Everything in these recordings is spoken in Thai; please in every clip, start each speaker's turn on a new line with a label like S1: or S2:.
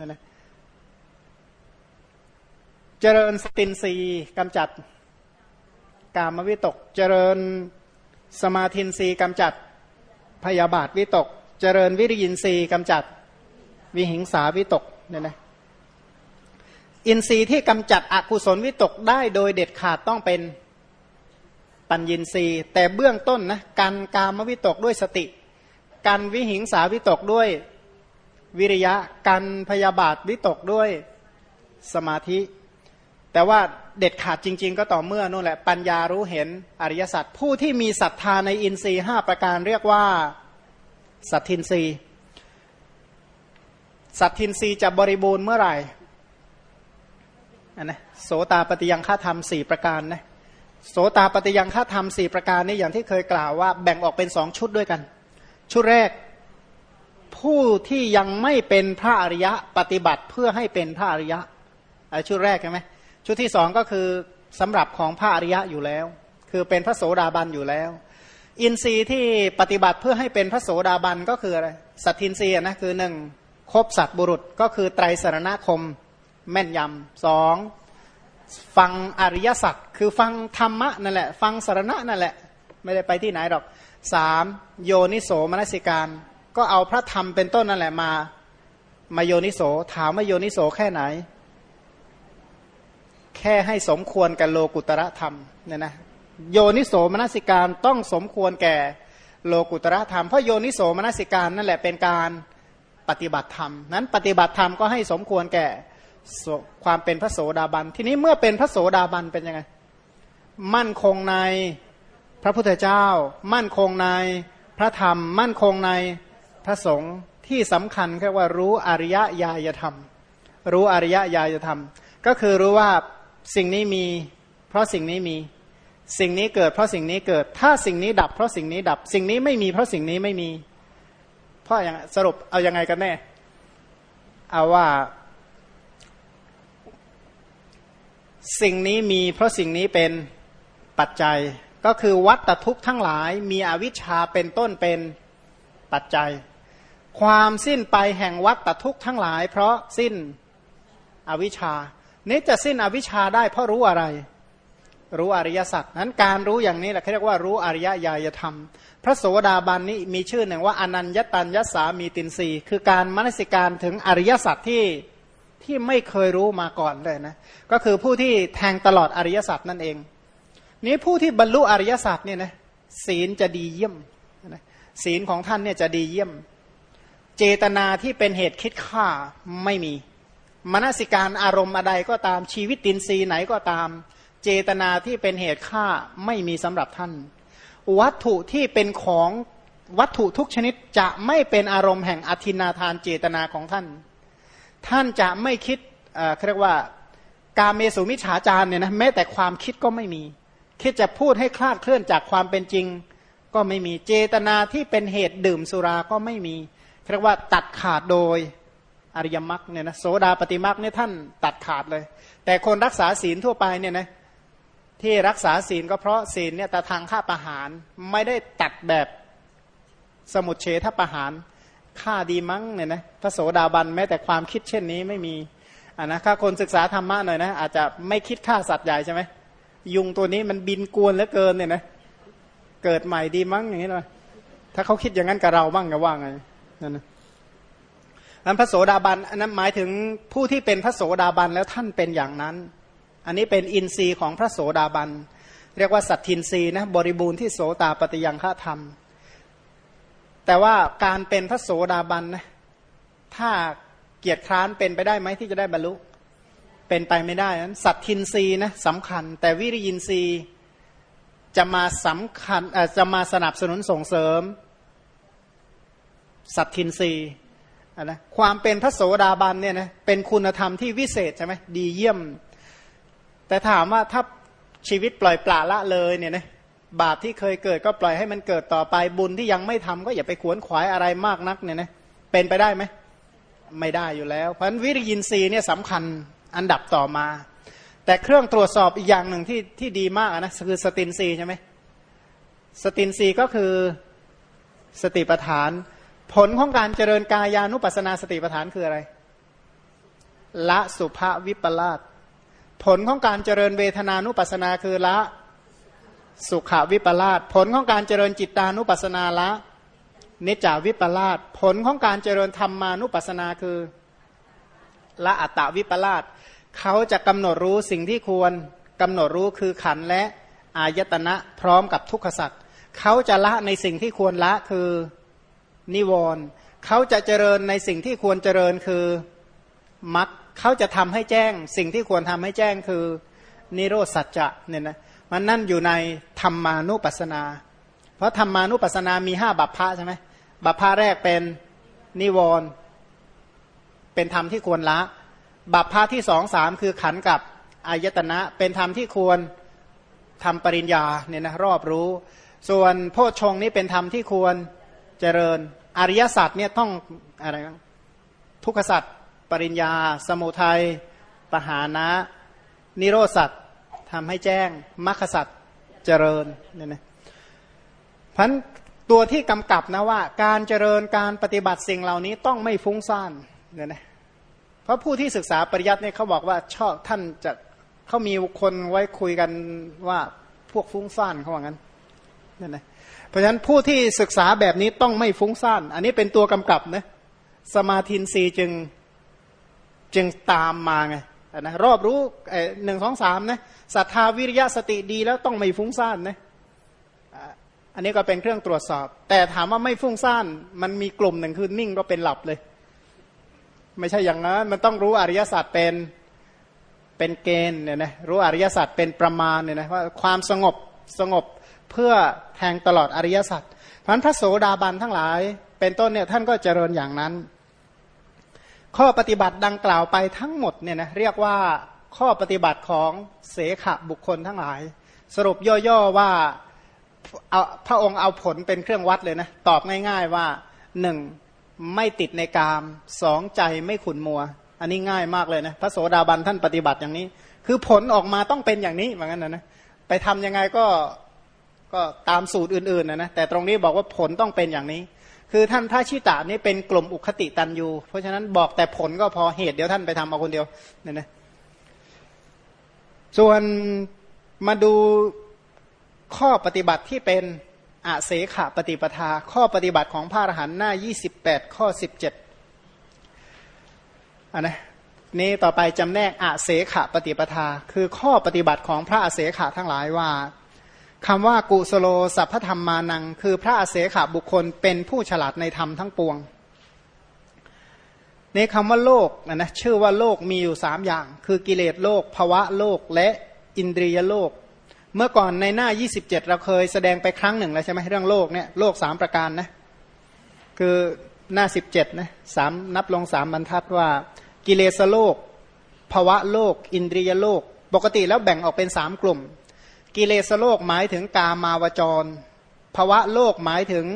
S1: นั่นนะเจริญสตินรีกำจัด กามวิตก เจริญสมาธินรีกำจัด พยาบาทวิตก เจริญวิริยินรีกำจัด วิหิงสาวิตกเนี่ยนะอินทรีย์ที่กำจัดอกุศลวิตกได้โดยเด็ดขาดต้องเป็นปัญญินทรีย์ แต่เบื้องต้นนะการกามวิตกด้วยสติ การวิหิงสาวิตกด้วย วิริยะการพยาบาทวิตกด้วยสมาธิ แต่ว่าเด็ดขาดจริง ๆ ก็ต่อเมื่อนู่นแหละปัญญารู้เห็นอริยสัจผู้ที่มีศรัทธาในอินทรีย์ห้าประการเรียกว่าสัตทินทรีสัตทินรีจะบริบูรณ์เมื่อไหร่อันนะโสตาปฏิยังฆาธรรมสี่ประการนะโสตาปฏิยังฆาธรรมสี่ประการนี้อย่างที่เคยกล่าวว่าแบ่งออกเป็นสองชุดด้วยกัน ชุดแรก ผู้ที่ยังไม่เป็นพระอริยะปฏิบัติเพื่อให้เป็นพระอริยะชุดแรกใช่ไหมชุดที่สองก็คือสำหรับของพระอริยะอยู่แล้ว คือเป็นพระโสดาบันอยู่แล้ว อินทรีย์ที่ปฏิบัติเพื่อให้เป็นพระโสดาบันก็คืออะไรสัตทินทรีย์นะคือหนึ่งคบสัตบุรุษก็คือไตรสรณคม แม่นยำสองฟังอริยสัจคือฟังธรรมะนั่นแหละ ฟังสารณะนั่นแหละ ไม่ได้ไปที่ไหนหรอกสามโยนิโสมนสิการ ก็เอาพระธรรมเป็นต้นนั่นแหละมา มาโยนิโส ถามว่าโยนิโสแค่ไหน แค่ให้สมควรกับโลกุตระธรรมเนี่ยนะโยนิโสมนสิการต้องสมควรแก่โลกุตระธรรมเพราะโยนิโสมนสิการนั่นแหละเป็นการปฏิบัติธรรม นั้นปฏิบัติธรรมก็ให้สมควรแก่ความเป็นพระโสดาบัน ทีนี้เมื่อเป็นพระโสดาบันเป็นยังไง มั่นคงในพระพุทธเจ้า มั่นคงในพระธรรม มั่นคงใน พระสงฆ์ที่สำคัญแค่ว่ารู้อริยญาณธรรม รู้อริยญาณธรรม ก็คือรู้ว่าสิ่งนี้มี เพราะสิ่งนี้มี สิ่งนี้เกิด เพราะสิ่งนี้เกิด ถ้าสิ่งนี้ดับ เพราะสิ่งนี้ดับ สิ่งนี้ไม่มี เพราะสิ่งนี้ไม่มี เพราะอย่างสรุปเอายังไงกันแน่ เอาว่า สิ่งนี้มีเพราะสิ่งนี้เป็นปัจจัย ก็คือวัตทุกข์ทั้งหลายมีอวิชชาเป็นต้นเป็นปัจจัย ความสิ้นไปแห่งวัตทุกข์ทั้งหลาย เพราะสิ้นอวิชชานี้จะสิ้นอวิชชาได้เพราะรู้อะไร รู้อริยสัจนั้นการรู้อย่างนี้แหละเขาเรียกว่ารู้อริยญาณธรรม พระโสดาบันนี้มีชื่อหนึ่งว่าอนัญญตัญญสามีตินรีคือการมนสิการถึงอริยสัจที่ที่ไม่เคยรู้มาก่อนเลยนะ ก็คือผู้ที่แทงตลอดอริยสัจนั่นเอง นี้ผู้ที่บรรลุอริยสัจเนี่ยนะศีลจะดีเยี่ยมศีลของท่านเนี่ยจะดีเยี่ยม เจตนาที่เป็นเหตุคิดฆ่าไม่มี มนสิการอารมณ์อะไรก็ตามชีวิตตินรีไหนก็ตาม เจตนาที่เป็นเหตุฆ่าไม่มีสำหรับท่าน วัตถุที่เป็นของวัตถุทุกชนิดจะไม่เป็นอารมณ์แห่งอธินาทานเจตนาของท่าน ท่านจะไม่คิดเรียกว่าการเมสุมิฉาจารเนี่ยนะแม้แต่ความคิดก็ไม่มี คิดจะพูดให้คลาดเคลื่อนจากความเป็นจริง ก็ไม่มีเจตนาที่เป็นเหตุดื่มสุราก็ไม่มี เรียกว่าตัดขาดโดยอริยมรรคเนี่ยนะโสดาปฏิมรรคเนี่ยท่านตัดขาดเลย แต่คนรักษาศีลทั่วไปเนี่ยนะที่รักษาศีลก็เพราะศีลเนี่ยแต่ทางฆ่าประหารไม่ได้ตัดแบบสมุดเฉทประหารฆ่าดีมั้งเนี่ยนะพระโสดาบันแม้แต่ความคิดเช่นนี้ไม่มีอ่านะถ้าคนศึกษาธรรมะหน่อยนะอาจจะไม่คิดฆ่าสัตว์ใหญ่ใช่ไหมยุงตัวนี้มันบินกวนเหลือเกินเนี่ยนะเกิดใหม่ดีมั้งอย่างนี้เลยถ้าเขาคิดอย่างนั้นกับเราบ้างจะว่าไง นั่นนะอันพระโสดาบันอันนั้นหมายถึงผู้ที่เป็นพระโสดาบันแล้วท่านเป็นอย่างนั้น อันนี้เป็นอินทรีย์ของพระโสดาบัน เรียกว่าสัตทินทรีนะบริบูรณ์ที่โสตาปฏิยังฆาธรรม แต่ว่าการเป็นพระโสดาบันนะถ้าเกียรติคร้านเป็นไปได้ไหมที่จะได้บรรลุ เป็นไปไม่ได้นั้นสัตทินรีนะสำคัญ แต่วิริยินทรีย์จะมาสำคัญจะมาสนับสนุนส่งเสริม สัตทินรีนะความเป็นพระโสดาบันเนี่ยนะเป็นคุณธรรมที่วิเศษใช่ไหมดีเยี่ยม แต่ถามว่าถ้าชีวิตปล่อยปละละเลยเนี่ยนะบาปที่เคยเกิดก็ปล่อยให้มันเกิดต่อไปบุญที่ยังไม่ทำก็อย่าไปขวนขวายอะไรมากนักเนี่ยนะเป็นไปได้ไหมไม่ได้อยู่แล้ว เพราะฉะนั้นวิริยินทรีย์เนี่ยสำคัญอันดับต่อมา แต่เครื่องตรวจสอบอีกอย่างหนึ่งที่ที่ดีมากนะคือสตินซีใช่ไหมสตินซีก็คือสติปัฏฐาน ผลของการเจริญกายานุปัสนาสติปัฏฐานคืออะไร ละสุภาวิปลาสผลของการเจริญเวทนานุปัสสนาคือละสุขวิปลาสผลของการเจริญจิตตานุปัสสนาละนิจาวิปลาสผลของการเจริญธรรมานุปัสสนาคือละอัตตวิปลาสเขาจะกำหนดรู้สิ่งที่ควรกำหนดรู้คือขันและอายตนะพร้อมกับทุกขสัตว์เขาจะละในสิ่งที่ควรละคือ นิวรณ์เขาจะเจริญในสิ่งที่ควรเจริญคือมรรคเขาจะทำให้แจ้ง สิ่งที่ควรทำให้แจ้งคือนิโรธสัจจะเนี่ยนะมันนั่นอยู่ในธรรมานุปัสสนา เพราะธรรมานุปัสสนามีห้าบัพพะใช่ไหมบัพพะแรกเป็นนิวรณ์เป็นธรรมที่ควรละ บัพพะที่สองสามคือขันกับอายตนะ เป็นธรรมที่ควรทำปริญญาเนี่ยนะรอบรู้ ส่วนโพชฌงนี้เป็นธรรมที่ควรเจริญ อริยสัจเนี่ยต้องอะไรบ้างทุกขสัจปริญญา สมุทัยปหานะ นิโรสัจทำให้แจ้งมรรคสัจเจริญเนี่ยนะพันตัวที่กำกับนะว่า การเจริญการปฏิบัติสิ่งเหล่านี้ต้องไม่ฟุ้งซ่านเนี่ยนะเพราะผู้ที่ศึกษาปริยัติเนี่ยเขาบอกว่าชอบท่านจะเขามีคนไว้คุยกันว่าพวกฟุ้งซ่านเขาว่างั้นนี่นนะ เพราะฉะนั้นผู้ที่ศึกษาแบบนี้ต้องไม่ฟุ้งซ่าน อันนี้เป็นตัวกำกับนะสมาธินรีจึงจึงตามมาไงนะรอบรู้หนึ่งสองสามนะศรัทธาวิริยะสติดีแล้วต้องไม่ฟุ้งซ่านนะอันนี้ก็เป็นเครื่องตรวจสอบ แต่ถามว่าไม่ฟุ้งซ่านมันมีกลุ่มหนึ่งคือนิ่งก็เป็นหลับเลย ไม่ใช่อย่างนั้นมันต้องรู้อริยสัจเป็นเป็นเกณฑ์เนี่ยนะรู้อริยสัจเป็นประมาณเนี่ยนะว่าความสงบสงบ เพื่อแทงตลอดอริยสัจเพราะนั้นพระโสดาบันทั้งหลาย เป็นต้นเนี่ยท่านก็เจริญอย่างนั้น ข้อปฏิบัติดังกล่าวไปทั้งหมดเนี่ยนะเรียกว่าข้อปฏิบัติของเสขะบุคคลทั้งหลาย สรุปย่อๆว่าเอาพระองค์เอาผลเป็นเครื่องวัดเลยนะ ตอบง่าย ๆว่าหนึ่งไม่ติดในกามสองใจไม่ขุนมัว อันนี้ง่ายมากเลยนะพระโสดาบันท่านปฏิบัติอย่างนี้ คือผลออกมาต้องเป็นอย่างนี้เหมือนกันนะนะไปทํำยังไงก็ ก็ตามสูตรอื่นๆนะนะแต่ตรงนี้บอกว่าผลต้องเป็นอย่างนี้ คือท่านท่าชิตานี่เป็นกลุ่มอุคติตันยูเพราะฉะนั้นบอกแต่ผลก็พอเหตุเดี๋ยวท่านไปทำเอาคนเดียวเนี่ยนะส่วนมาดูข้อปฏิบัติที่เป็นอาเสขะปฏิปทา ข้อปฏิบัติของพระอรหันต์หน้า 28 ข้อ 17อันนะนี่ต่อไปจำแนกอาเสขะปฏิปทา คือข้อปฏิบัติของพระอาเสขะทั้งหลายว่า คำว่ากุสโลสัพพธรรมมานัง คือพระอาเสขะบุคคลเป็นผู้ฉลาดในธรรมทั้งปวงในคำว่าโลกนะนะชื่อว่าโลกมีอยู่สามอย่าง คือกิเลสโลกภวะโลกและอินทรียโลก เมื่อก่อนในหน้า 27 เราเคยแสดงไปครั้งหนึ่งแล้วใช่ไหมเรื่องโลกเนี่ยโลกสามประการนะคือหน้า 17นะสามนับลงสามบรรทัดว่า กิเลสโลกภวะโลก อินทรียโลก ปกติแล้วแบ่งออกเป็นสามกลุ่ม กิเลสโลกหมายถึงกามาวจร ภวะโลกหมายถึง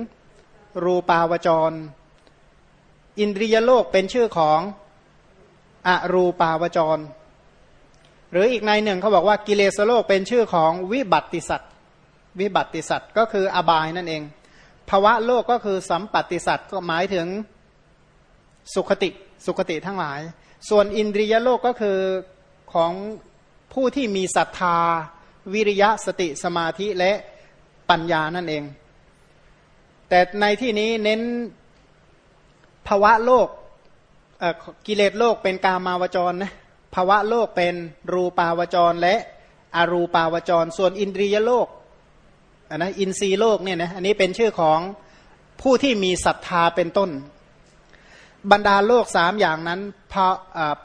S1: รูปาวจร อินทรียโลกเป็นชื่อของอรูปาวจร หรืออีกในหนึ่งเขาบอกว่ากิเลสโลกเป็นชื่อของวิบัติสัตว์วิบัติสัตว์ก็คืออบายนั่นเอง ภวะโลกก็คือสัมปติสัตว์ก็หมายถึงสุขติสุคติทั้งหลาย ส่วนอินทรียโลกก็คือของผู้ที่มีศรัทธา วิริยะสติสมาธิและปัญญานั่นเอง แต่ในที่นี้เน้นภาวะโลกกิเลสโลกเป็นกามาวจรนะภาวะโลกเป็นรูปาวจรและอรูปาวจร ส่วนอินทรียโลกอันนะอินทรีโลกเนี่ยนะอันนี้เป็นชื่อของผู้ที่มีศรัทธาเป็นต้น บรรดาโลกสามอย่างนั้น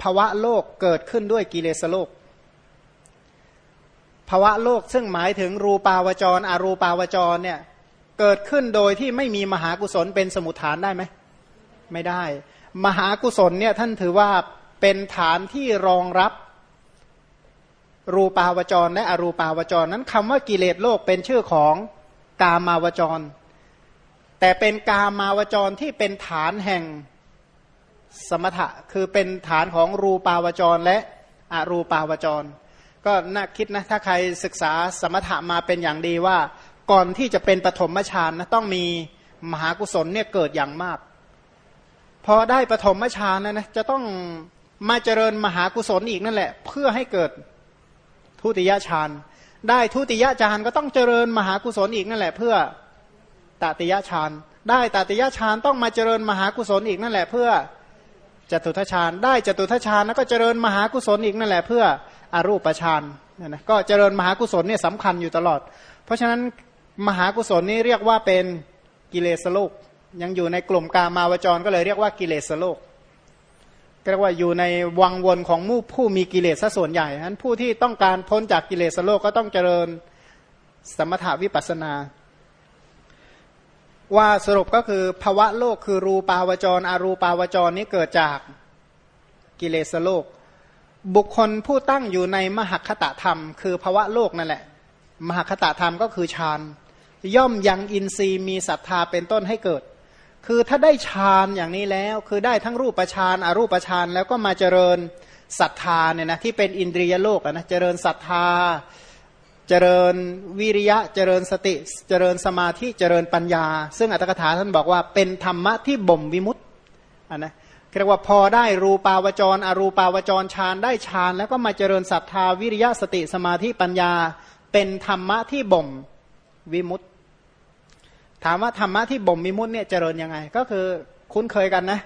S1: ภาวะโลกเกิดขึ้นด้วยกิเลสโลก ภาวะโลกซึ่งหมายถึงรูปาวจร อรูปาวจรเนี่ยเกิดขึ้นโดยที่ไม่มีมหากุศลเป็นสมุทฐานได้ไหมไม่ได้ มหากุศลเนี่ยท่านถือว่าเป็นฐานที่รองรับรูปาวจรและอรูปาวจร นั้นคำว่ากิเลสโลกเป็นชื่อของกามาวจร แต่เป็นกามาวจรที่เป็นฐานแห่งสมถะคือเป็นฐานของรูปาวจรและอรูปาวจร ก็น่าคิดนะถ้าใครศึกษาสมถะมาเป็นอย่างดีว่า ก่อนที่จะเป็นปฐมฌานนะต้องมีมหากุศลเนี่ยเกิดอย่างมากพอได้ปฐมฌานนะนะจะต้องมาเจริญมหากุศลอีกนั่นแหละ เพื่อให้เกิดทุติยฌานได้ทุติยฌานก็ต้องเจริญมหากุศลอีกนั่นแหละ เพื่อตติยฌานได้ตติยฌานต้องมาเจริญมหากุศลอีกนั่นแหละ เพื่อจตุทัชฌานได้จตุทัชฌานแล้วก็เจริญมหากุศลอีกนั่นแหละ เพื่อ อรูปฌานเนี่ยนะก็เจริญมหากุศลเนี่ยสำคัญอยู่ตลอด เพราะฉะนั้นมหากุศลนี้เรียกว่าเป็นกิเลสโลก ยังอยู่ในกลุ่มกามาวจรก็เลยเรียกว่ากิเลสโลกเรียกว่าอยู่ในวังวนของมู่ผู้มีกิเลสซะส่วนใหญ่ฉะนั้นผู้ที่ต้องการพ้นจากกิเลสโลกก็ต้องเจริญสมถาวิปัสนา ว่าสรุปก็คือภาวะโลกคือรูปาวจรอรูปาวจรนี้เกิดจากกิเลสโลก บุคคลผู้ตั้งอยู่ในมหคตธรรม คือภาวะโลกนั่นแหละ มหคตธรรมก็คือฌานย่อมยังอินทรีย์มีศรัทธาเป็นต้นให้เกิด คือถ้าได้ฌานอย่างนี้แล้ว คือได้ทั้งรูปฌานอารูปฌานแล้วก็มาเจริญศรัทธาเนี่ยนะที่เป็นอินทรียโลกนะเจริญศรัทธา เจริญวิริยะเจริญสติ เจริญสมาธิเจริญปัญญา ซึ่งอัตถกถาท่านบอกว่าเป็นธรรมะที่บ่มวิมุตต์อะนะ เรียกว่าพอได้รูปาวจร อรูปาวจรฌานได้ฌาน แล้วก็มาเจริญศรัทธาวิริยะสติสมาธิปัญญา เป็นธรรมะที่บ่มวิมุตตถามว่าธรรมะที่บ่มมิมุตเนี่ยเจริญยังไง ก็คือคุ้นเคยกันนะ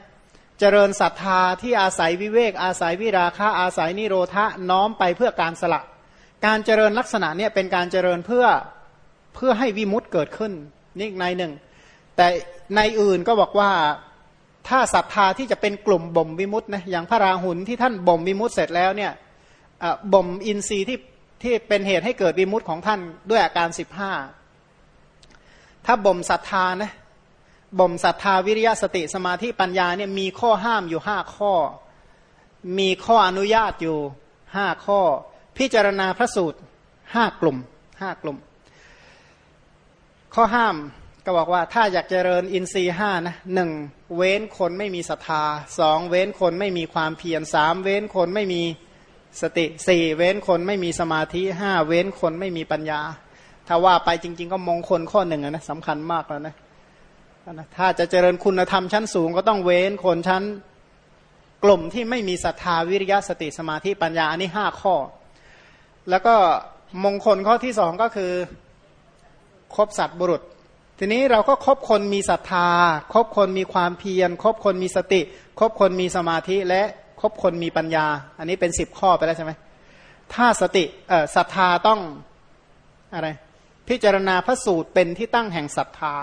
S1: เจริญศรัทธาที่อาศัยวิเวก อาศัยวิราคะอาศัยนิโรธะน้อมไปเพื่อการสละ การเจริญลักษณะเนี่ยเป็นการเจริญเพื่อเพื่อให้วิมุตต์เกิดขึ้นนี่ในหนึ่ง แต่ในอื่นก็บอกว่า ถ้าศรัทธาที่จะเป็นกลุ่มบ่มวิมุตต์นะอย่างพระราหุลที่ท่านบ่มวิมุตต์เสร็จแล้วเนี่ยบ่มอินทรีย์ที่ที่เป็นเหตุให้เกิดวิมุตต์ของท่านด้วยอาการสิบห้าถ้าบ่มศรัทธานะบ่มศรัทธาวิริยะสติสมาธิปัญญาเนี่ยมีข้อห้ามอยู่ห้าข้อ มีข้ออนุญาตอยู่ห้าข้อ พิจารณาพระสูตรห้ากลุ่มห้ากลุ่ม ข้อห้ามก็บอกว่าถ้าอยากเจริญอินทรีห้านะหนึ่ง เว้นคนไม่มีศรัทธาสองเว้นคนไม่มีความเพียรสามเว้นคนไม่มีสติสี่เว้นคนไม่มีสมาธิห้าเว้นคนไม่มีปัญญา ถ้าว่าไปจริง ๆ ก็มงคลข้อหนึ่งนะสำคัญมากแล้วนะถ้าจะเจริญคุณธรรมชั้นสูงก็ต้องเว้นคนชั้นกลุ่มที่ไม่มีศรัทธาวิริยะสติสมาธิปัญญาอันนี้ห้าข้อ แล้วก็มงคลข้อที่สองก็คือคบสัตว์บุรุษ ทีนี้เราก็คบคนมีศรัทธา คบคนมีความเพียร คบคนมีสติ คบคนมีสมาธิ และคบคนมีปัญญา อันนี้เป็นสิบข้อไปแล้วใช่ไหมถ้าสติเอ่อศรัทธาต้องอะไร พิจารณาพระสูตรเป็นที่ตั้งแห่งศรัทธา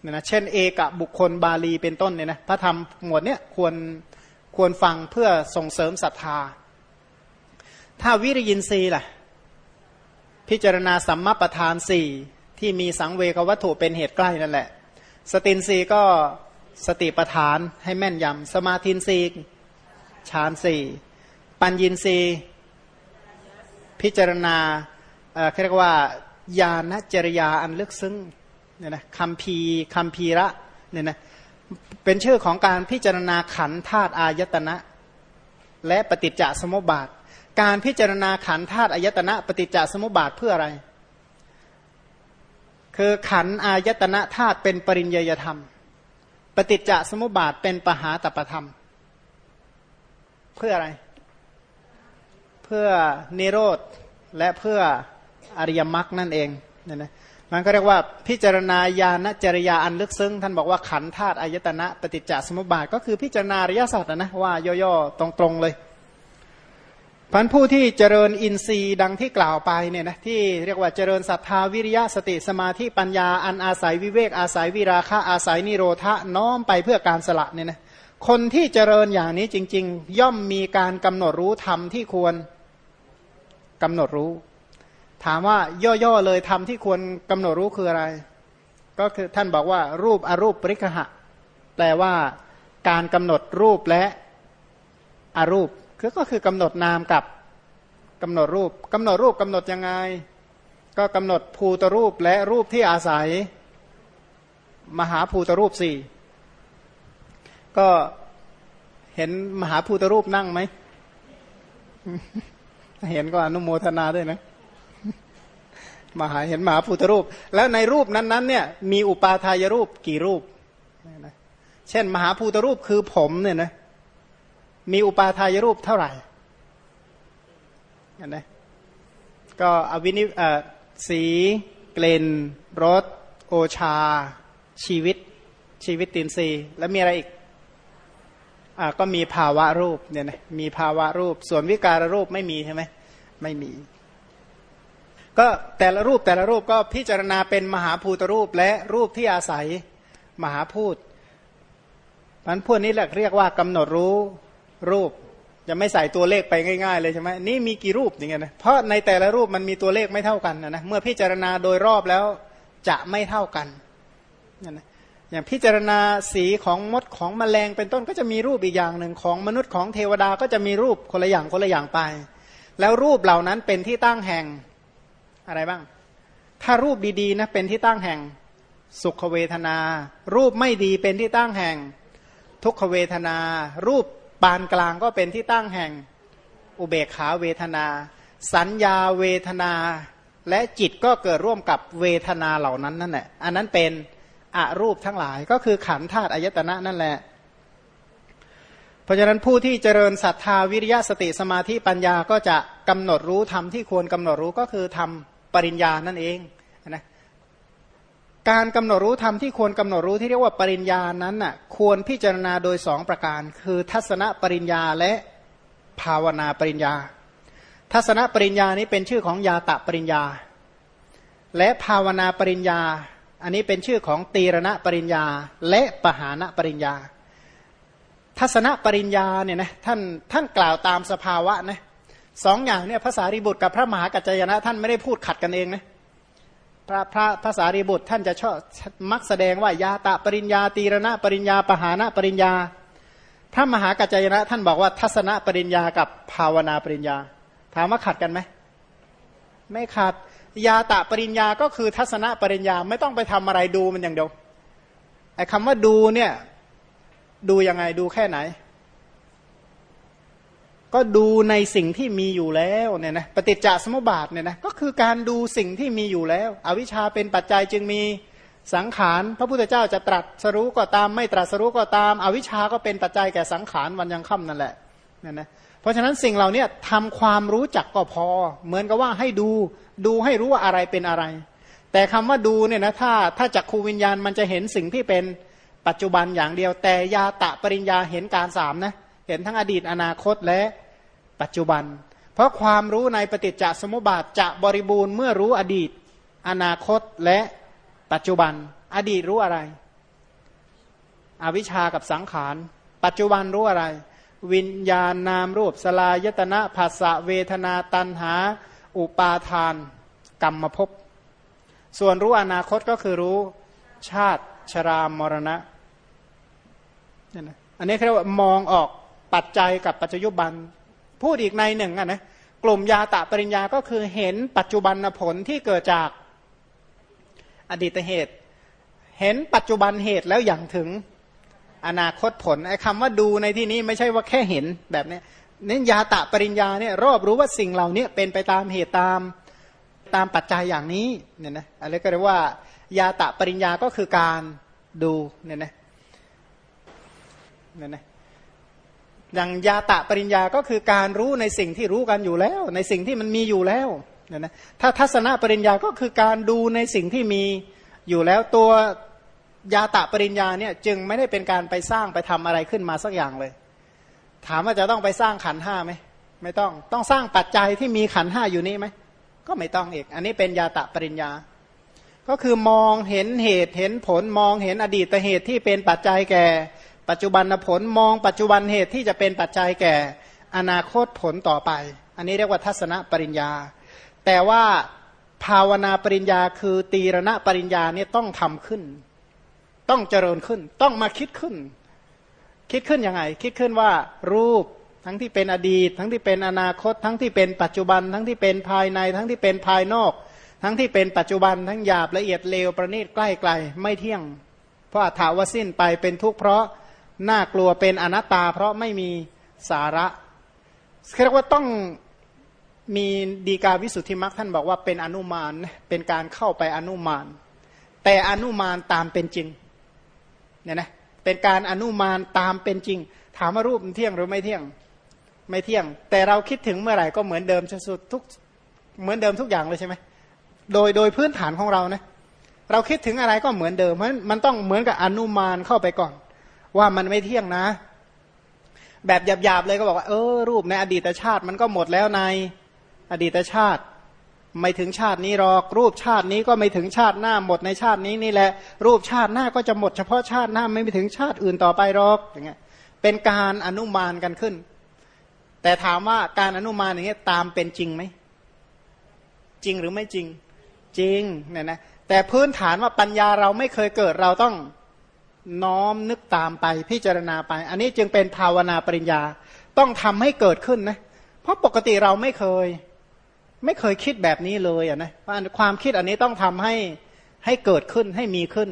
S1: เนี่ยนะเช่นเอกบุคคลบาลีเป็นต้นเนี่ยนะพระธรรมหมวดเนี้ยควรควรฟังเพื่อส่งเสริมศรัทธา ถ้าวิริยินทรีย์ล่ะ พิจารณาสัมมาประธานสี่ ที่มีสังเวกวัตถุเป็นเหตุใกล้นั่นแหละ สตินรีก็สติประธานให้แม่นยำสมาธินรีฌานสี่ปัญญินรีพิจารณาเรียกว่าญาณจริยาอันลึกซึ้งเนี่ยนะคำพีคำพีระเนี่ยนะเป็นชื่อของการพิจารณาขันธาตุอายตนะ และปฏิจจสมุปบาท การพิจารณาขันธาตุอายตนะ ปฏิจจสมุปบาทเพื่ออะไร คือขันอายตนะธาตุเป็นปริญญยธรรม ปฏิจจสมุปบาทเป็นปหาตปธรรม เพื่ออะไร เพื่อนิโรธและเพื่ออริยมรรคนั่นเองเนี่ยนะมันก็เรียกว่าพิจารณาญาณจริยาอันลึกซึ้ง ท่านบอกว่าขันธาตุอายตนะ ปฏิจจสมุปบาท ก็คือพิจารณาอริยสัจนะว่าย่อๆตรงๆเลย พันผู้ที่เจริญอินทรีย์ดังที่กล่าวไปเนี่ยนะที่เรียกว่าเจริญศรัทธาวิริยะสติสมาธิปัญญาอันอาศัยวิเวกอาศัยวิราคะอาศัยนิโรธะน้อมไปเพื่อการสละเนี่ยนะคนที่เจริญอย่างนี้จริง ๆ ย่อมมีการกำหนดรู้ธรรมที่ควรกำหนดรู้ ถามว่าย่อๆเลยทำที่ควรกำหนดรู้คืออะไร ก็คือท่านบอกว่ารูปอรูปปริคหะแปลว่าการกำหนดรูปและอรูป คือก็คือกำหนดนามกับกำหนดรูปกำหนดรูปกำหนดยังไง ก็กำหนดภูตรูปและรูปที่อาศัย มหาภูตรูปสี่ก็เห็นมหาภูตรูปนั่งไหมเห็นก็อนุโมทนาด้วยนะมหาเห็นมหาพุทธรูป แล้วในรูปนั้นๆเนี่ยมีอุปาทายรูปกี่รูป เช่น มหาภูตรูปคือผมเนี่ยนะ มีอุปาทายรูปเท่าไหร่เห็นไหมก็อวินิสีกลิ่นรสโอชา ชีวิต ชีวิตตินซีแล้วมีอะไรอีกอ่าก็มีภาวะรูปเนี่ยนะมีภาวะรูป ส่วนวิการรูปไม่มีใช่ไหมไม่มี ก็แต่ละรูปแต่ละรูปก็พิจารณาเป็นมหาภูตรูปและรูปที่อาศัยมหาพูดมันพวกนี้แหละเรียกว่ากำหนดรู้ รูปจะไม่ใส่ตัวเลขไปง่าย ๆ เลยใช่ไหมนี่มีกี่รูปอย่างเงี้ยนะเพราะในแต่ละรูปมันมีตัวเลขไม่เท่ากันนะนะเมื่อพิจารณาโดยรอบแล้วจะไม่เท่ากันนะอย่างพิจารณาสีของมดของแมลงเป็นต้นก็จะมีรูปอีกอย่างหนึ่งของมนุษย์ของเทวดาก็จะมีรูปคนละอย่างคนละอย่างไป แล้วรูปเหล่านั้นเป็นที่ตั้งแห่งอะไรบ้าง ถ้ารูปดีๆนะเป็นที่ตั้งแห่งสุขเวทนา รูปไม่ดีเป็นที่ตั้งแห่งทุกขเวทนา รูป ปานกลางก็เป็นที่ตั้งแห่งอุเบกขาเวทนา สัญญาเวทนา และจิตก็เกิดร่วมกับเวทนาเหล่านั้นนั่นแหละอันนั้นเป็นอรูปทั้งหลายก็คือขันธาตุอายตนะนั่นแหละ เพราะฉะนั้นผู้ที่เจริญศรัทธาวิริยะสติสมาธิปัญญาก็จะกำหนดรู้ธรรมที่ควรกำหนดรู้ก็คือทำปริญญานั่นเอง การกำหนดรู้ธรรมที่ควรกำหนดรู้ที่เรียกว่าปริญญานั้นน่ะควรพิจารณาโดยสองประการ คือทัศนปริญญาและภาวนาปริญญา ทัศนปริญญานี้เป็นชื่อของยาตะปริญญา และภาวนาปริญญา อันนี้เป็นชื่อของตีรณปริญญา และปหานปริญญา ทัศนปริญญาเนี่ยนะท่านท่านกล่าวตามสภาวะนะสองอย่างเนี่ยภาษาริบุตรกับพระมหากัจจยนะท่านไม่ได้พูดขัดกันเองนะ พระพระภาษารีบุตรท่านจะชอบมักแสดงว่ายาตะปริญญาตีรณะปริญญาปหานะปริญญา พระมหากัจจยนะท่านบอกว่าทัศนะปริญญากับภาวนาปริญญา ถามว่าขัดกันไหมไม่ขัดยาตะปริญญาก็คือทัศนะปริญญาไม่ต้องไปทำอะไรดูมันอย่างเดียวไอ้คำว่าดูเนี่ยดูยังไงดูแค่ไหน ก็ดูในสิ่งที่มีอยู่แล้วเนี่ยนะปฏิจจสมุปบาทเนี่ยนะก็คือการดูสิ่งที่มีอยู่แล้ว อวิชชาเป็นปัจจัยจึงมีสังขาร พระพุทธเจ้าจะตรัสรู้ก็ตามไม่ตรัสรู้ก็ตาม อวิชชาก็เป็นปัจจัยแก่สังขารวันยังค่ำนั่นแหละเนี่ยนะเพราะฉะนั้นสิ่งเหล่านี้ทำความรู้จักก็พอ เหมือนกับว่าให้ดูดูให้รู้ว่าอะไรเป็นอะไร แต่คำว่าดูเนี่ยนะถ้าถ้าจักขูวิญญาณมันจะเห็นสิ่งที่เป็นปัจจุบันอย่างเดียว แต่ยาตะปริญญาเห็นการสามนะ เห็นทั้งอดีตอนาคตและปัจจุบัน เพราะความรู้ในปฏิจจสมุปบาทจะบริบูรณ์เมื่อรู้อดีต อนาคตและปัจจุบัน อดีตรู้อะไร อวิชากับสังขาร ปัจจุบันรู้อะไร วิญญาณนามรูปสลายตนะภาษะเวทนาตันหา อุปาทาน กรรมภพส่วนรู้อนาคตก็คือรู้ชาติชรามรณะอันนี้เรียกว่ามองออก ปัจจัยกับปัจจุบัน พูดอีกในหนึ่งอะนะกลุ่มยาตะปริญญาก็คือเห็นปัจจุบันผลที่เกิดจากอดีตเหตุ เห็นปัจจุบันเหตุแล้วอย่างถึงอนาคตผลไอ้คำว่าดูในที่นี้ไม่ใช่ว่าแค่เห็นแบบนี้นี่ยาตะปริญญาเนี่ยรอบรู้ว่าสิ่งเหล่านี้เป็นไปตามเหตุตามตามปัจจัยอย่างนี้เนี่ยนะอะไรก็เรียกว่ายาตะปริญญาก็คือการดูเนี่ยนะเนี่ยนะ อย่างยาตะปริญญาก็คือการรู้ในสิ่งที่รู้กันอยู่แล้ว ในสิ่งที่มันมีอยู่แล้วเนี่ยนะถ้าทัศนปริญญาก็คือการดูในสิ่งที่มีอยู่แล้วตัวยาตะปริญญาเนี่ยจึงไม่ได้เป็นการไปสร้างไปทำอะไรขึ้นมาสักอย่างเลย ถามว่าจะต้องไปสร้างขันห้าไหมไม่ต้องต้องสร้างปัจจัยที่มีขันห้าอยู่นี่ไหมก็ไม่ต้องเอกอันนี้เป็นยาตะปริญญา ก็คือมองเห็นเหตุเห็นผลมองเห็นอดีตเหตุที่เป็นปัจจัยแก่ ปัจจุบันผลมองปัจจุบันเหตุที่จะเป็นปัจจัยแก่อนาคตผลต่อไป อันนี้เรียกว่าทัศนปริญญา แต่ว่าภาวนาปริญญาคือตีรณปริญญาเนี่ยต้องทำขึ้น ต้องเจริญขึ้น ต้องมาคิดขึ้น คิดขึ้นยังไง คิดขึ้นว่ารูปทั้งที่เป็นอดีต ทั้งที่เป็นอนาคต ทั้งที่เป็นปัจจุบัน ทั้งที่เป็นภายใน ทั้งที่เป็นภายนอก ทั้งที่เป็นปัจจุบัน ทั้งหยาบละเอียดเลวประณีตใกล้ไกลไม่เที่ยง เพราะถาวสิ้นไปเป็นทุกข์เพราะ น่ากลัวเป็นอนัตตา เพราะไม่มีสาระเรียกว่าต้องมีดีกาวิสุทธิมรรคท่านบอกว่าเป็นอนุมานเป็นการเข้าไปอนุมาน แต่อนุมานตามเป็นจริงเนี่ยนะเป็นการอนุมานตามเป็นจริง ถามว่ารูปเที่ยงหรือไม่เที่ยง ไม่เที่ยง แต่เราคิดถึงเมื่อไหร่ก็เหมือนเดิมสุดทุกเหมือนเดิมทุกอย่างเลยใช่ไหมโดยโดยพื้นฐานของเรานะเราคิดถึงอะไรก็เหมือนเดิมเพราะมันต้องเหมือนกับอนุมานเข้าไปก่อน ว่ามันไม่เที่ยงนะ แบบหยาบๆเลยก็บอกว่าเออรูปในอดีตชาติมันก็หมดแล้วในอดีตชาติ ไม่ถึงชาตินี้หรอกรูปชาตินี้ก็ไม่ถึงชาติหน้าหมดในชาตินี้นี่แหละ รูปชาติหน้าก็จะหมดเฉพาะชาติหน้าไม่ไปถึงชาติอื่นต่อไปหรอกอย่างเงี้ยเป็นการอนุมานกันขึ้น แต่ถามว่าการอนุมานอย่างเงี้ยตามเป็นจริงไหมจริงหรือไม่จริงจริงเนี่ยนะแต่พื้นฐานว่าปัญญาเราไม่เคยเกิดเราต้อง น้อมนึกตามไปพิจารณาไป อันนี้จึงเป็นภาวนาปริญญาต้องทำให้เกิดขึ้นนะเพราะปกติเราไม่เคย ไม่เคยคิดแบบนี้เลยอะนะว่าความคิดอันนี้ต้องทำให้ให้เกิดขึ้นให้มีขึ้น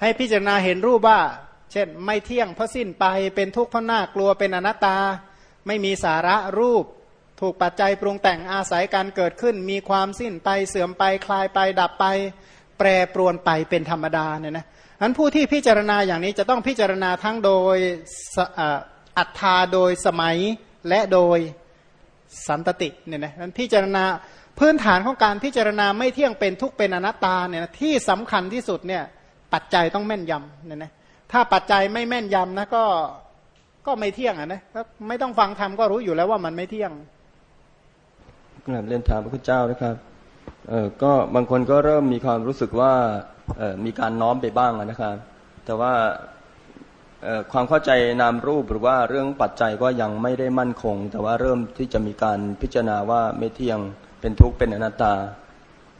S1: ให้พิจารณาเห็นรูปว่า เช่น ไม่เที่ยงเพราะสิ้นไปเป็นทุกข์เพราะน่ากลัวเป็นอนัตตา ไม่มีสาระรูป ถูกปัจจัยปรุงแต่งอาศัยการเกิดขึ้น มีความสิ้นไปเสื่อมไปคลายไปดับไป แปรปรวนไปเป็นธรรมดาเนี่ยนะ นั้นผู้ที่พิจารณาอย่างนี้จะต้องพิจารณาทั้งโดยอัตตาโดยสมัยและโดยสันตติเนี่ยนะนั้นพิจารณาพื้นฐานของการพิจารณาไม่เที่ยงเป็นทุกเป็นอนัตตาเนี่ยนะที่สำคัญที่สุดเนี่ยปัจจัยต้องแม่นยำเนี่ยนะถ้าปัจจัยไม่แม่นยำนะก็ก็ไม่เที่ยงอะนะไม่ต้องฟังธรรมก็รู้อยู่แล้วว่ามันไม่เที่ยง
S2: กราบเรียนถามพระคุณเจ้านะครับเออก็บางคนก็เริ่มมีความรู้สึกว่า มีการน้อมไปบ้างนะครับ แต่ว่าความเข้าใจนามรูปหรือว่าเรื่องปัจจัยก็ยังไม่ได้มั่นคง แต่ว่าเริ่มที่จะมีการพิจารณาว่าไม่เที่ยงเป็นทุกข์เป็นอนัตตา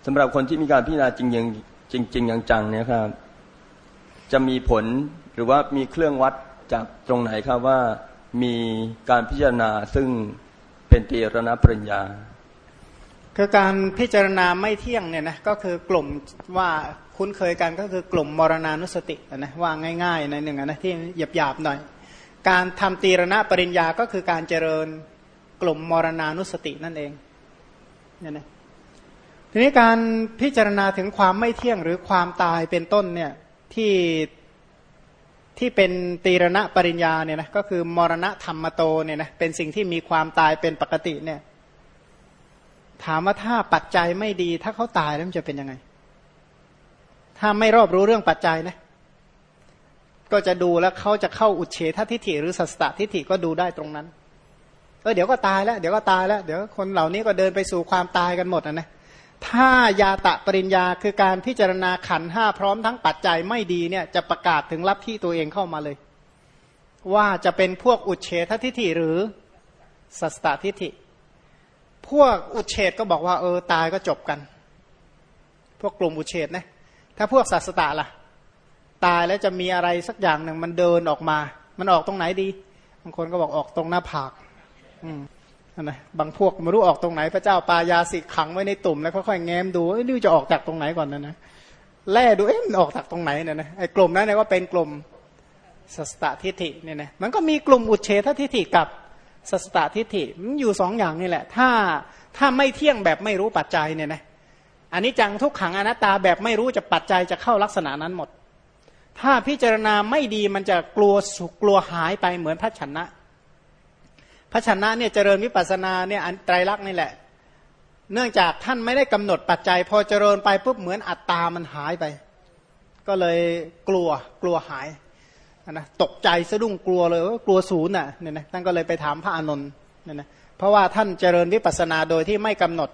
S2: สำหรับคนที่มีการพิจารณาจริงจริงจริงจังๆเนี่ยครับ จะมีผลหรือว่ามีเครื่องวัดจากตรงไหนครับว่ามีการพิจารณาซึ่งเป็นตีรณปริญญา
S1: คือการพิจารณาไม่เที่ยงเนี่ยนะก็คือกลุ่มว่าคุ้นเคยกันก็คือกลุ่มมรณานุสตินะว่าง่ายๆในหนึ่งนะที่หยาบๆหน่อย การทำตีรณะปริญญาก็คือการเจริญกลุ่มมรณานุสตินั่นเองเนี่ยนะทีนี้การพิจารณาถึงความไม่เที่ยงหรือความตายเป็นต้นเนี่ยที่ที่เป็นตีรณะปริญญาเนี่ยนะก็คือมรณะธรรมโตเนี่ยนะเป็นสิ่งที่มีความตายเป็นปกติเนี่ย ถามว่าถ้าปัจจัยไม่ดี ถ้าเขาตายแล้วมันจะเป็นยังไง ถ้าไม่รอบรู้เรื่องปัจจัยนะ ก็จะดูแล้วเขาจะเข้าอุเฉททิฏฐิหรือสัสตทิฏฐิก็ดูได้ตรงนั้นเออเดี๋ยวก็ตายแล้ว เดี๋ยวก็ตายแล้ว เดี๋ยวคนเหล่านี้ก็เดินไปสู่ความตายกันหมดนะนะถ้ายาตะปริญญาคือการพิจารณาขันห้าพร้อมทั้งปัจจัยไม่ดีเนี่ยจะประกาศถึงลัทธิตัวเองเข้ามาเลย ว่าจะเป็นพวกอุเฉททิฏฐิหรือสัสตทิฏฐิ พวกอุเฉดก็บอกว่าเออตายก็จบกัน พวกกลุ่มอุเฉดนะถ้าพวกศาสตาล่ะ ตายแล้วจะมีอะไรสักอย่างหนึ่งมันเดินออกมา มันออกตรงไหนดีบางคนก็บอกออกตรงหน้าผาก อืมนะบางพวกไม่รู้ออกตรงไหน พระเจ้าปายาสิขังไว้ในตุ่มแล้วค่อยๆแง้มดูนี่จะออกจากตรงไหนก่อนนะนะแล่ดูเอ๊ะมันออกจากตรงไหนเนี่ยนะไอ้กลุ่มนั้นเนี่ยก็เป็นกลุ่มสัสตทิฏฐิเนี่ยนะมันก็มีกลุ่มอุเฉททิฏฐิกับ สัสตทิฏฐิมันอยู่สองอย่างนี่แหละ ถ้าถ้าไม่เที่ยงแบบไม่รู้ปัจจัยเนี่ยนะอันนี้จังทุกขังอนัตตาแบบไม่รู้จะปัจจัยจะเข้าลักษณะนั้นหมด ถ้าพิจารณาไม่ดีมันจะกลัวสุกลัวหายไปเหมือนพระชนะ พระชนะเนี่ยเจริญวิปัสนาเนี่ยอันไตรลักษณ์นี่แหละ เนื่องจากท่านไม่ได้กำหนดปัจจัย พอเจริญไปปุ๊บเหมือนอัตตามันหายไป ก็เลยกลัวกลัวหาย นะตกใจสะดุ้งกลัวเลยกลัวศูนย์อะเนี่ยนะท่านก็เลยไปถามพระอานนท์เนี่ยนะเพราะว่าท่านเจริญวิปัสนาโดยที่ไม่กำหนด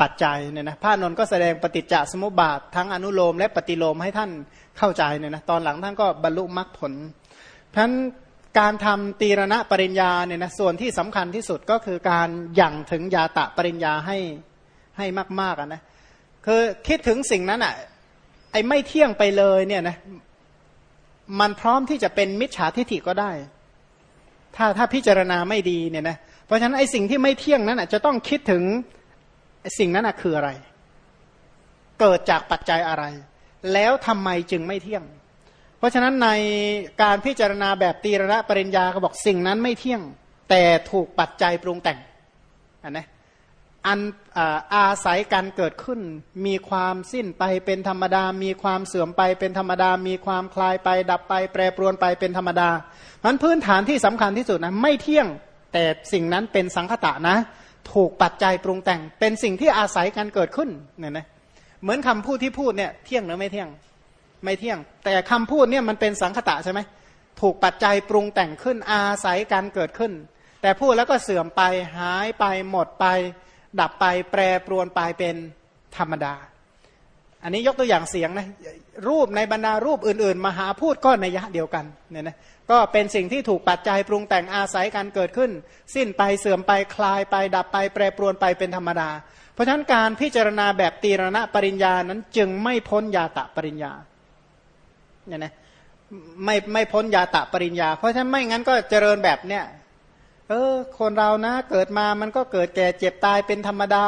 S1: ปัจจัยเนี่ยนะพระอานนท์ก็แสดงปฏิจจสมุปบาท ทั้งอนุโลมและปฏิโลมให้ท่านเข้าใจเนี่ยนะตอนหลังท่านก็บรรลุมรรคผลเพราะฉะนั้นการทำตีรณะปริญญาเนี่ยนะส่วนที่สำคัญที่สุดก็คือการยั่งถึงยาตะปริญญาให้ให้มากๆนะคือคิดถึงสิ่งนั้นอะไอ้ไม่เที่ยงไปเลยเนี่ยนะ มันพร้อมที่จะเป็นมิจฉาทิฏฐิก็ได้ ถ้าถ้าพิจารณาไม่ดีเนี่ยนะเพราะฉะนั้นไอ้สิ่งที่ไม่เที่ยงนั้นจะต้องคิดถึงสิ่งนั้นคืออะไร เกิดจากปัจจัยอะไร แล้วทำไมจึงไม่เที่ยง เพราะฉะนั้นในการพิจารณาแบบตีระปริญญาเขาบอกสิ่งนั้นไม่เที่ยง แต่ถูกปัจจัยปรุงแต่งนนะ อันอาศัยการเกิดขึ้น มีความสิ้นไปเป็นธรรมดา มีความเสื่อมไปเป็นธรรมดา มีความคลายไป ดับไป แปรปรวนไปเป็นธรรมดามันพื้นฐานที่สำคัญที่สุดนะไม่เที่ยงแต่สิ่งนั้นเป็นสังคตะนะ ถูกปัจจัยปรุงแต่งเป็นสิ่งที่อาศัยการเกิดขึ้นเนี่ยนะเหมือนคำพูดที่พูดเนี่ยเที่ยงหรือไม่เที่ยงไม่เที่ยง แต่คำพูดเนี่ยมันเป็นสังคตะใช่ไหมถูกปัจจัยปรุงแต่งขึ้นอาศัยการเกิดขึ้น แต่พูดแล้วก็เสื่อมไปหายไปหมดไป ดับไปแปรปรวนไปเป็นธรรมดา อันนี้ยกตัวอย่างเสียงนะรูปในบรรดารูปอื่น ๆ มหาพูดก็ในยะเดียวกันเนี่ยนะก็เป็นสิ่งที่ถูกปัจจัยปรุงแต่งอาศัยการเกิดขึ้น สิ้นไปเสื่อมไปคลายไป ดับไป แปรปรวนไปเป็นธรรมดา เพราะฉะนั้นการพิจารณาแบบตีรณะปริญญานั้นจึงไม่พ้นยาตะปริญญาเนี่ยนะไม่ไม่พ้นยาตะปริญญา เพราะฉะนั้นไม่งั้นก็เจริญแบบเนี้ย เออ คนเรานะ เกิดมามันก็เกิดแก่เจ็บตายเป็นธรรมดา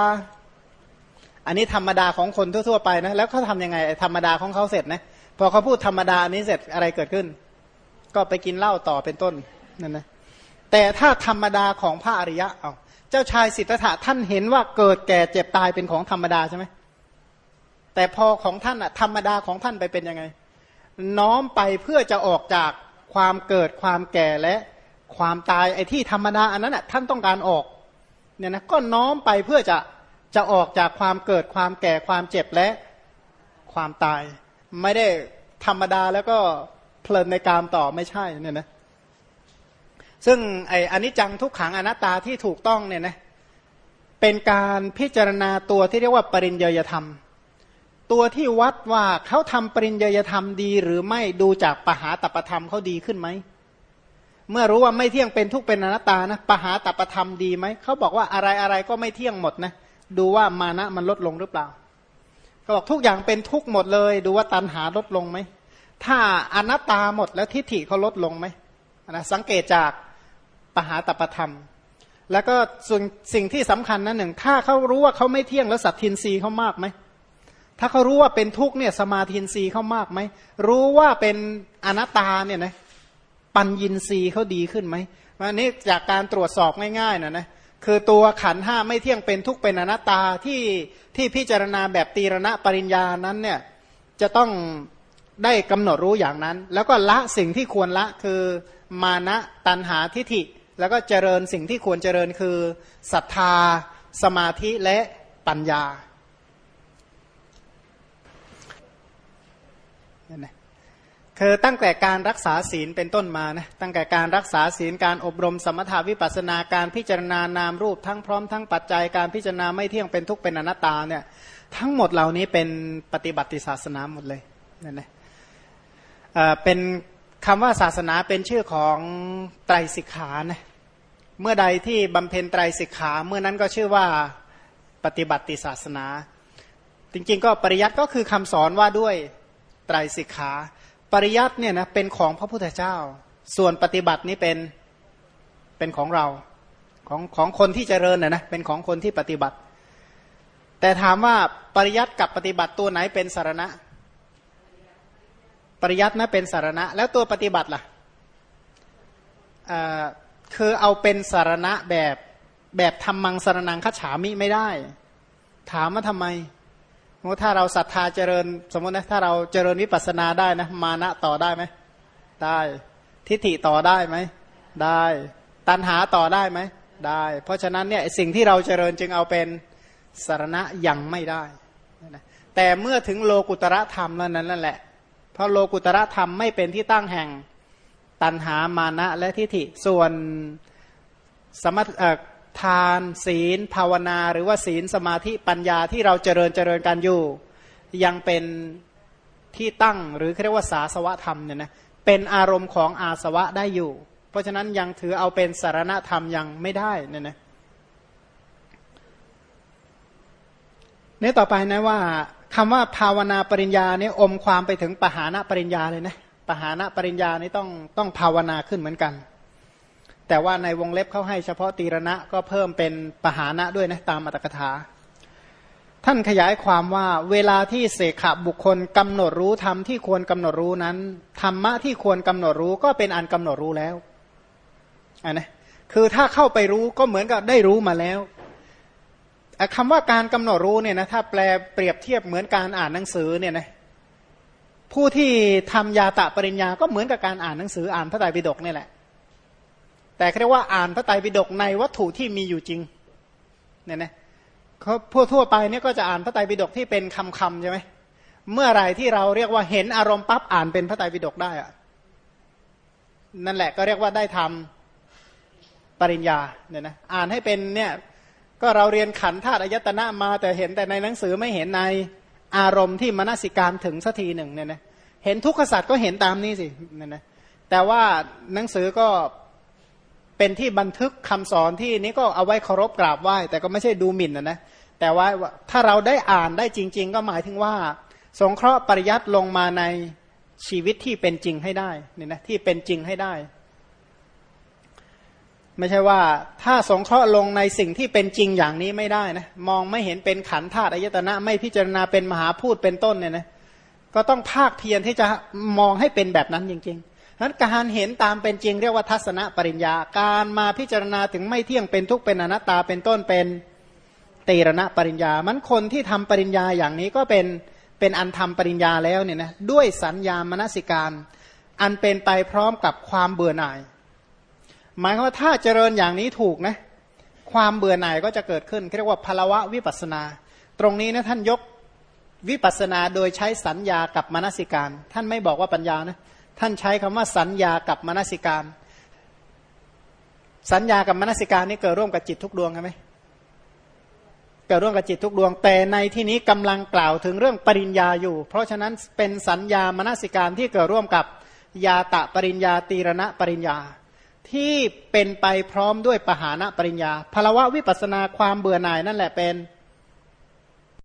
S1: อันนี้ธรรมดาของคนทั่วๆไปนะ แล้วเขาทำยังไงธรรมดาของเขาเสร็จนะพอเขาพูดธรรมดานนี้เสร็จอะไรเกิดขึ้น ก็ไปกินเหล้าต่อเป็นต้นนั่นนะแต่ถ้าธรรมดาของพระอริยะเอาเจ้าชายสิทธัตถะท่านเห็นว่าเกิดแก่เจ็บตายเป็นของธรรมดาใช่ไหมแต่พอของท่านอะธรรมดาของท่านไปเป็นยังไง น้อมไปเพื่อจะออกจากความเกิดความแก่และ ความตายไอ้ที่ธรรมดาอันนั้นน่ะท่านต้องการออกเนี่ยนะก็น้อมไปเพื่อจะจะออกจากความเกิดความแก่ความเจ็บและความตาย ไม่ได้ธรรมดาแล้วก็เพลินในกามต่อไม่ใช่เนี่ยนะซึ่งไอ้อนิจจังทุกขังอนัตตาที่ถูกต้องเนี่ยนะเป็นการพิจารณาตัวที่เรียกว่าปริญญยธรรม ตัวที่วัดว่าเขาทำปริญญาธรรมดีหรือไม่ดูจากปหาตปธรรมเขาดีขึ้นไหม เมื่อรู้ว่าไม่เที่ยงเป็นทุกเป็นอนัตตานะปหาตปธรรมดีไหมเขาบอกว่าอะไรอะไรก็ไม่เที่ยงหมดนะดูว่ามานะมันลดลงหรือเปล่าก็บอกทุกอย่างเป็นทุกหมดเลย ดูว่าตันหาลดลงไหมถ้าอนัตตาหมดแล้วทิฏฐิเขาลดลงไหมนะสังเกตจากปหาตปธรรม แล้วก็ส่วนสิ่งที่สำคัญนะหนึ่งถ้าเขารู้ว่าเขาไม่เที่ยงแล้วสัตทินรีเขามากไหมถ้าเขารู้ว่าเป็นทุกข์เนี่ยสมาธินรีเขามากไหมรู้ว่าเป็นอนัตตาเนี่ยนะ ปัญญินรีเขาดีขึ้นไหมวันนี้จากการตรวจสอบง่ายๆนะนะคือตัวขันห้าไม่เที่ยงเป็นทุกเป็นอนัตตาที่ที่พิจารณาแบบตีรณะปริญญานั้นเนี่ยจะต้องได้กำหนดรู้อย่างนั้น แล้วก็ละสิ่งที่ควรละคือมานะตันหาทิฏฐิ แล้วก็เจริญสิ่งที่ควรเจริญคือศรัทธา สมาธิและปัญญา คือตั้งแต่การรักษาศีลเป็นต้นมานะตั้งแต่การรักษาศีลการอบรมสมถาวิปัสนาการพิจารณานามรูปทั้งพร้อมทั้งปัจจัยการพิจารณาไม่เที่ยงเป็นทุกข์เป็นอนัตตาเนี่ยทั้งหมดเหล่านี้เป็นปฏิบัติศาสนาหมดเลยนั่นแหละเป็นคำว่าศาสนาเป็นชื่อของไตรสิกขานะเมื่อใดที่บำเพ็ญไตรสิกขาเมื่อนั้นก็ชื่อว่าปฏิบัติศาสนา จริงๆ ก็ปริยัติก็คือคำสอนว่าด้วยไตรสิกขา ปริยัติเนี่ยนะเป็นของพระพุทธเจ้า ส่วนปฏิบัตินี้เป็นเป็นของเราของของคนที่เจริญนะนะเป็นของคนที่ปฏิบัติ แต่ถามว่าปริยัติกับปฏิบัติตัวไหนเป็นสารณะ ปริยัตินะเป็นสารณะ แล้วตัวปฏิบัติล่ะคือเอาเป็นสารณะแบบแบบทำมังสารนังขฉามิไม่ได้ ถามว่าทำไม ถ้าเราศรัทธาเจริญ สมมตินะถ้าเราเจริญวิปัสสนาได้นะมานะต่อได้ไหมได้ทิฏฐิต่อได้ไหมได้ ตัณหาต่อได้ไหมได้ เพราะฉะนั้นเนี่ยสิ่งที่เราเจริญจึงเอาเป็นสารณะยังไม่ได้ แต่เมื่อถึงโลกุตระธรรมแล้วนั้นนั่นแหละ เพราะโลกุตระธรรมไม่เป็นที่ตั้งแห่งตัณหามานะและทิฏฐิส่วนสม ทานศีล ภาวนา หรือว่าศีลสมาธิปัญญาที่เราเจริญเจริญกันอยู่ ยังเป็นที่ตั้งหรือเรียกว่าสาสวะธรรมเนี่ยนะเป็นอารมณ์ของอาสวะได้อยู่ เพราะฉะนั้นยังถือเอาเป็นสารณธรรมยังไม่ได้เนี่ยนะนี่ต่อไปนะว่าคำว่าภาวนาปริญญาเนี่ยอมความไปถึงปหานะปริญญาเลยนะปหานะปริญญานี่ต้องต้องภาวนาขึ้นเหมือนกัน แต่ว่าในวงเล็บเขาให้เฉพาะตีรณะก็เพิ่มเป็นปหานะด้วยนะตามอัตถกถา ท่านขยายความว่าเวลาที่เสขบุคคลกำหนดรู้ธรรมที่ควรกำหนดรู้นั้นธรรมะที่ควรกำหนดรู้ก็เป็นอันกำหนดรู้แล้วอันนะคือถ้าเข้าไปรู้ก็เหมือนกับได้รู้มาแล้วคำว่าการกำหนดรู้เนี่ยนะถ้าแปลเปรียบเทียบเหมือนการอ่านหนังสือเนี่ยนะผู้ที่ทำยาตะปริญญาก็เหมือนกับการอ่านหนังสืออ่านพระไตรปิฎกนี่แหละ แต่เรียกว่าอ่านพระไตรปิฎกในวัตถุที่มีอยู่จริงเนี่ยนะเขาพวกทั่วไปเนี่ยก็จะอ่านพระไตรปิฎกที่เป็นคำคำใช่ไหมเมื่อไรที่เราเรียกว่าเห็นอารมณ์ปั๊บอ่านเป็นพระไตรปิฎกได้อะนั่นแหละก็เรียกว่าได้ทำปริญญาเนี่ยนะอ่านให้เป็นเนี่ยก็เราเรียนขันธาตุอายตนะมา แต่เห็นแต่ในหนังสือไม่เห็นในอารมณ์ที่มนสิการถึงสักทีหนึ่งเนี่ยนะเห็นทุกขสัตว์ก็เห็นตามนี้สิเนี่ยนะแต่ว่าหนังสือก็ เป็นที่บันทึกคำสอนที่นี้ก็เอาไว้เคารพกราบไหว้ แต่ก็ไม่ใช่ดูหมิ่นนะนะแต่ว่าถ้าเราได้อ่านได้จริง ๆ ก็หมายถึงว่า สงเคราะห์ปริยัติลงมาในชีวิตที่เป็นจริงให้ได้เนี่ยนะที่เป็นจริงให้ได้ ไม่ใช่ว่าถ้าสงเคราะห์ลงในสิ่งที่เป็นจริงอย่างนี้ไม่ได้นะมองไม่เห็นเป็นขันธาตุอายตนะ ไม่พิจารณาเป็นมหาพูดเป็นต้นเนี่ยนะก็ต้องภาคเพียรที่จะมองให้เป็นแบบนั้นจริง ๆ นั้นการเห็นตามเป็นจริงเรียกว่าทัศนปริญญา การมาพิจารณาถึงไม่เที่ยงเป็นทุกข์เป็นอนัตตาเป็นต้นเป็นตีรณปริญญา มันคนที่ทำปริญญาอย่างนี้ก็เป็นเป็นอันทำปริญญาแล้วเนี่ยนะด้วยสัญญามนสิการ อันเป็นไปพร้อมกับความเบื่อหน่าย หมายความว่าถ้าเจริญอย่างนี้ถูกนะความเบื่อหน่ายก็จะเกิดขึ้นเรียกว่าพลวะวิปัสนา ตรงนี้นะท่านยกวิปัสนาโดยใช้สัญญากับมนสิการ ท่านไม่บอกว่าปัญญานะ ท่านใช้คำว่าสัญญากับมนสิการ สัญญากับมนสิการนี่เกิดร่วมกับจิตทุกดวงใช่ไหมเกิดร่วมกับจิตทุกดวง แต่ในที่นี้กำลังกล่าวถึงเรื่องปริญญาอยู่ เพราะฉะนั้นเป็นสัญญามนสิการที่เกิดร่วมกับยาตะปริญญาตีรณะปริญญา ที่เป็นไปพร้อมด้วยปหานะปริญญาภาวะวิปัสนาความเบื่อหน่ายนั่นแหละเป็น